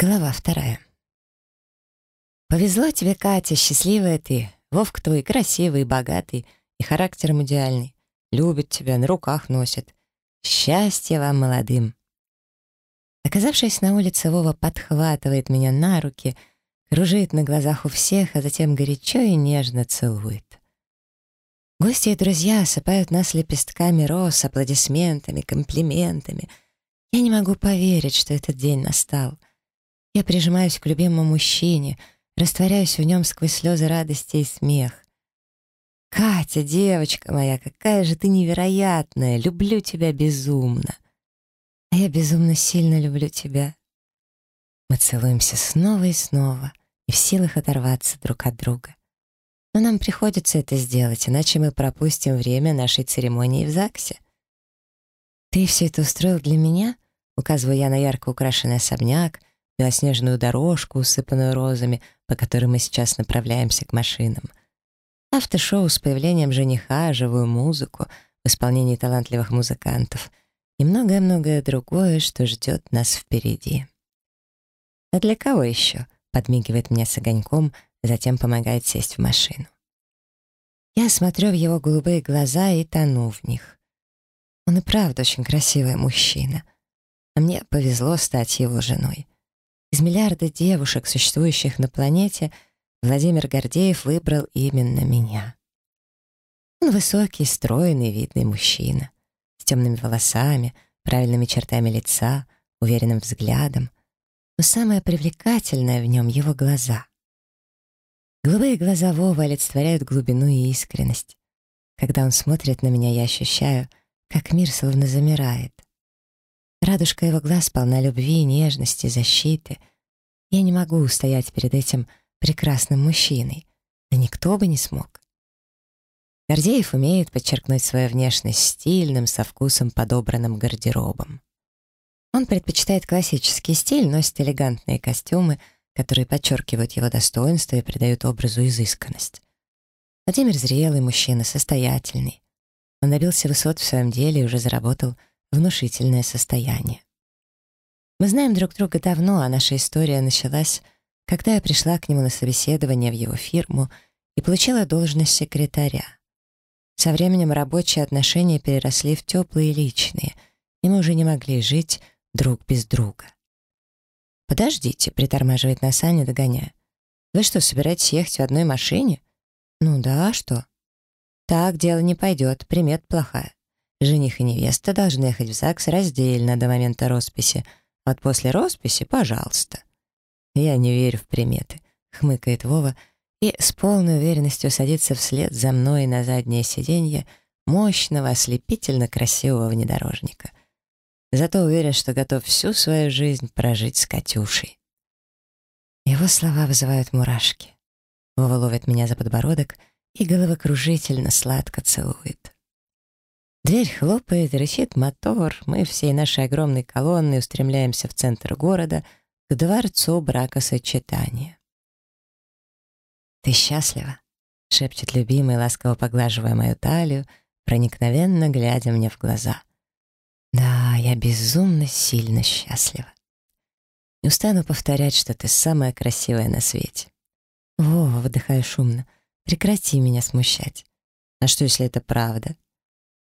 Глава вторая. Повезло тебе, Катя, счастливая ты. Вовк твой красивый, богатый и характером идеальный. Любит тебя, на руках носит. Счастья вам, молодым. Оказавшись на улице, Вова подхватывает меня на руки, кружит на глазах у всех, а затем горячо и нежно целует. Гости и друзья осыпают нас лепестками роз, аплодисментами, комплиментами. Я не могу поверить, что этот день настал. Я прижимаюсь к любимому мужчине, растворяюсь в нем сквозь слезы радости и смех. «Катя, девочка моя, какая же ты невероятная! Люблю тебя безумно!» «А я безумно сильно люблю тебя!» Мы целуемся снова и снова, и в силах оторваться друг от друга. Но нам приходится это сделать, иначе мы пропустим время нашей церемонии в ЗАГСе. «Ты все это устроил для меня?» Указываю я на ярко украшенный особняк, белоснежную дорожку, усыпанную розами, по которой мы сейчас направляемся к машинам. Автошоу с появлением жениха, живую музыку в исполнении талантливых музыкантов и многое-многое другое, что ждет нас впереди. «А для кого еще?» — подмигивает мне с огоньком, затем помогает сесть в машину. Я смотрю в его голубые глаза и тону в них. Он и правда очень красивый мужчина. А мне повезло стать его женой. Из миллиарда девушек, существующих на планете, Владимир Гордеев выбрал именно меня. Он высокий, стройный, видный мужчина, с темными волосами, правильными чертами лица, уверенным взглядом. Но самое привлекательное в нем — его глаза. Голубые глаза Вовы олицетворяют глубину и искренность. Когда он смотрит на меня, я ощущаю, как мир словно замирает. Радужка его глаз полна любви, нежности, защиты. Я не могу устоять перед этим прекрасным мужчиной. Да никто бы не смог. Гордеев умеет подчеркнуть свою внешность стильным, со вкусом подобранным гардеробом. Он предпочитает классический стиль, носит элегантные костюмы, которые подчеркивают его достоинство и придают образу изысканность. Владимир зрелый мужчина, состоятельный. Он добился высот в своем деле и уже заработал внушительное состояние. Мы знаем друг друга давно, а наша история началась, когда я пришла к нему на собеседование в его фирму и получила должность секретаря. Со временем рабочие отношения переросли в теплые и личные, и мы уже не могли жить друг без друга. «Подождите», — притормаживает нас Аня, догоняя. «Вы что, собираетесь ехать в одной машине?» «Ну да, а что?» «Так дело не пойдет, примет плохая. Жених и невеста должны ехать в ЗАГС раздельно до момента росписи. Вот после росписи, пожалуйста. Я не верю в приметы, хмыкает Вова и с полной уверенностью садится вслед за мной на заднее сиденье мощного, ослепительно красивого внедорожника. Зато уверен, что готов всю свою жизнь прожить с Катюшей. Его слова вызывают мурашки. Вова ловит меня за подбородок и головокружительно сладко целует. Дверь хлопает, рычит мотор. Мы всей нашей огромной колонной устремляемся в центр города, к дворцу бракосочетания. «Ты счастлива?» — шепчет любимый, ласково поглаживая мою талию, проникновенно глядя мне в глаза. «Да, я безумно сильно счастлива. Не устану повторять, что ты самая красивая на свете. Вова, выдыхаю шумно, прекрати меня смущать. А что, если это правда?»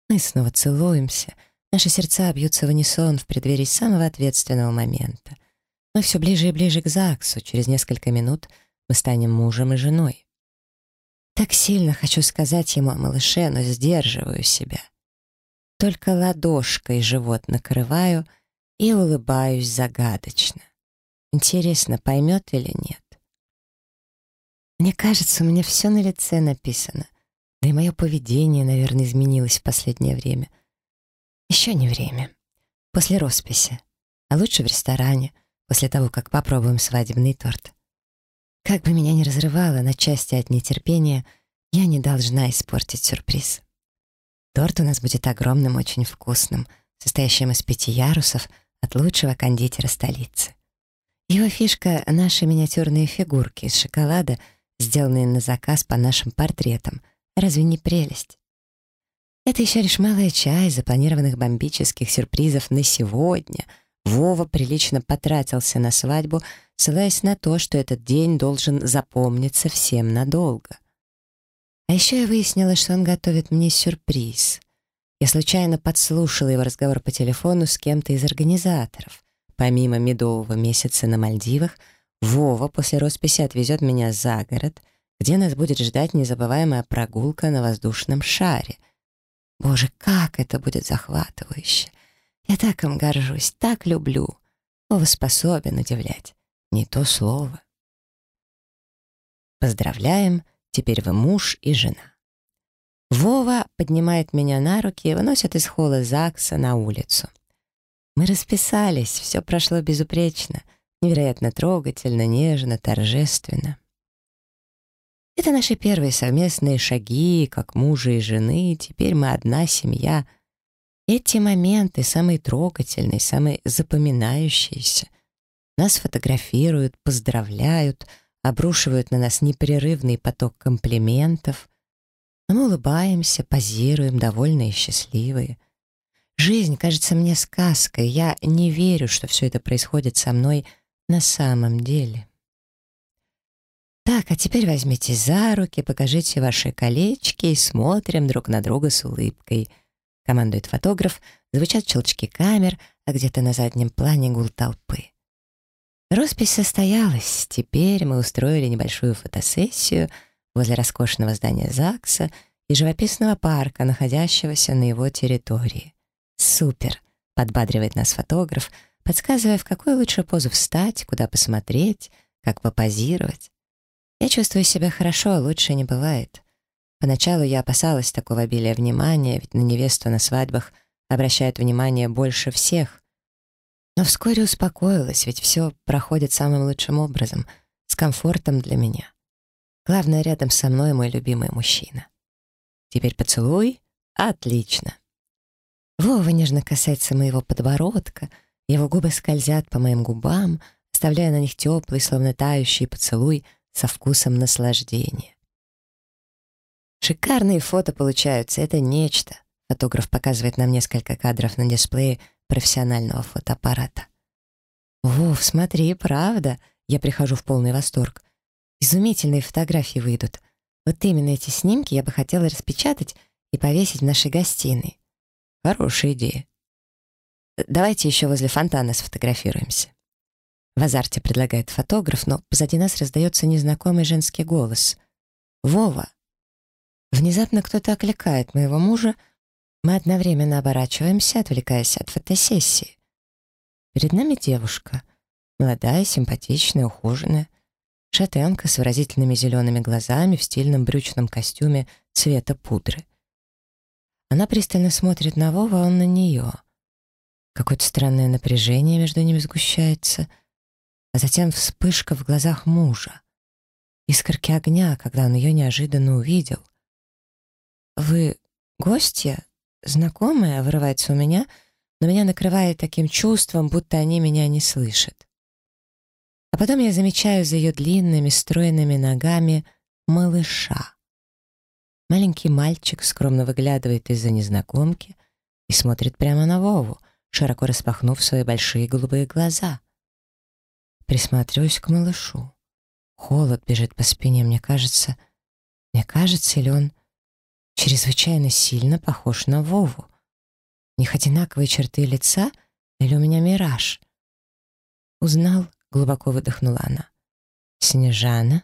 Мы снова целуемся. Наши сердца бьются в унисон в преддверии самого ответственного момента. Мы все ближе и ближе к ЗАГСу. Через несколько минут мы станем мужем и женой. Так сильно хочу сказать ему о малыше, но сдерживаю себя. Только ладошкой живот накрываю и улыбаюсь загадочно. Интересно, поймет или нет? Мне кажется, у меня все на лице написано. Да и мое поведение, наверное, изменилось в последнее время. Еще не время. После росписи. А лучше в ресторане, после того, как попробуем свадебный торт. Как бы меня ни разрывало на части от нетерпения, я не должна испортить сюрприз. Торт у нас будет огромным, очень вкусным, состоящим из пяти ярусов от лучшего кондитера столицы. Его фишка — наши миниатюрные фигурки из шоколада, сделанные на заказ по нашим портретам — Разве не прелесть? Это еще лишь малая часть запланированных бомбических сюрпризов на сегодня, Вова прилично потратился на свадьбу, ссылаясь на то, что этот день должен запомниться всем надолго. А еще я выяснила, что он готовит мне сюрприз. Я случайно подслушала его разговор по телефону с кем-то из организаторов. Помимо медового месяца на Мальдивах, Вова после росписи отвезет меня за город, где нас будет ждать незабываемая прогулка на воздушном шаре. Боже, как это будет захватывающе! Я так им горжусь, так люблю. Вова способен удивлять. Не то слово. Поздравляем, теперь вы муж и жена. Вова поднимает меня на руки и выносит из холла ЗАГСа на улицу. Мы расписались, все прошло безупречно — Невероятно трогательно, нежно, торжественно. Это наши первые совместные шаги, как мужа и жены, теперь мы одна семья. Эти моменты самые трогательные, самые запоминающиеся. Нас фотографируют, поздравляют, обрушивают на нас непрерывный поток комплиментов. Мы улыбаемся, позируем, довольные и счастливые. Жизнь кажется мне сказкой, я не верю, что все это происходит со мной — на самом деле. Так, а теперь возьмите за руки, покажите ваши колечки и смотрим друг на друга с улыбкой. Командует фотограф, звучат щелчки камер, а где-то на заднем плане гул толпы. Роспись состоялась. Теперь мы устроили небольшую фотосессию возле роскошного здания ЗАГСа и живописного парка, находящегося на его территории. «Супер!» — подбадривает нас фотограф — подсказывая, в какую лучше позу встать, куда посмотреть, как попозировать. Я чувствую себя хорошо, лучше не бывает. Поначалу я опасалась такого обилия внимания, ведь на невесту на свадьбах обращают внимание больше всех. Но вскоре успокоилась, ведь все проходит самым лучшим образом, с комфортом для меня. Главное, рядом со мной мой любимый мужчина. Теперь поцелуй? Отлично. Вова нежно касается моего подбородка — его губы скользят по моим губам, оставляя на них теплый, словно тающий поцелуй со вкусом наслаждения. Шикарные фото получаются, это нечто. Фотограф показывает нам несколько кадров на дисплее профессионального фотоаппарата. «Вов, смотри, правда?» Я прихожу в полный восторг. Изумительные фотографии выйдут. Вот именно эти снимки я бы хотела распечатать и повесить в нашей гостиной. Хорошая идея. Давайте еще возле фонтана сфотографируемся. В азарте предлагает фотограф, но позади нас раздается незнакомый женский голос. «Вова!» Внезапно кто-то окликает моего мужа, мы одновременно оборачиваемся, отвлекаясь от фотосессии. Перед нами девушка, молодая, симпатичная, ухоженная, шатенка с выразительными зелеными глазами в стильном брючном костюме цвета пудры. Она пристально смотрит на Вова, а он на нее — Какое-то странное напряжение между ними сгущается, а затем вспышка в глазах мужа. Искорки огня, когда он ее неожиданно увидел. «Вы гостья? Знакомая?» — вырывается у меня, но меня накрывает таким чувством, будто они меня не слышат. А потом я замечаю за ее длинными, стройными ногами малыша. Маленький мальчик скромно выглядывает из-за незнакомки и смотрит прямо на Вову — широко распахнув свои большие голубые глаза. Присматриваюсь к малышу. Холод бежит по спине, мне кажется. Мне кажется, или он чрезвычайно сильно похож на Вову? У них одинаковые черты лица, или у меня мираж? Узнал, глубоко выдохнула она. Снежана?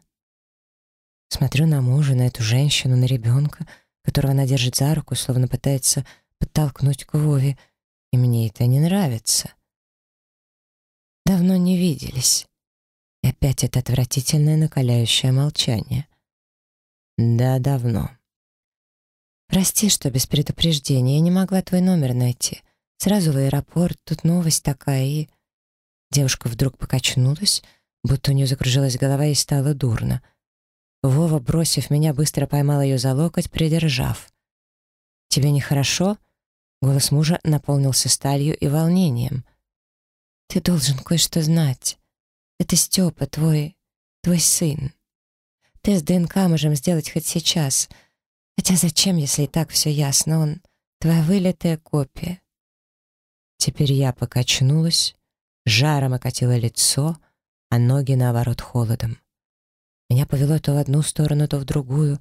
Смотрю на мужа, на эту женщину, на ребенка, которого она держит за руку, словно пытается подтолкнуть к Вове — и мне это не нравится. Давно не виделись. И опять это отвратительное накаляющее молчание. Да, давно. Прости, что без предупреждения. Я не могла твой номер найти. Сразу в аэропорт, тут новость такая, и... Девушка вдруг покачнулась, будто у нее закружилась голова и стало дурно. Вова, бросив меня, быстро поймал ее за локоть, придержав. «Тебе нехорошо?» Голос мужа наполнился сталью и волнением. «Ты должен кое-что знать. Это Степа, твой... твой сын. Тест ДНК можем сделать хоть сейчас. Хотя зачем, если и так все ясно? Он твоя вылитая копия». Теперь я покачнулась, жаром окатило лицо, а ноги, наоборот, холодом. Меня повело то в одну сторону, то в другую,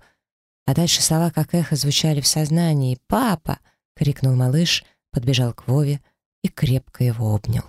а дальше слова как эхо звучали в сознании. «Папа!» — крикнул малыш, подбежал к Вове и крепко его обнял.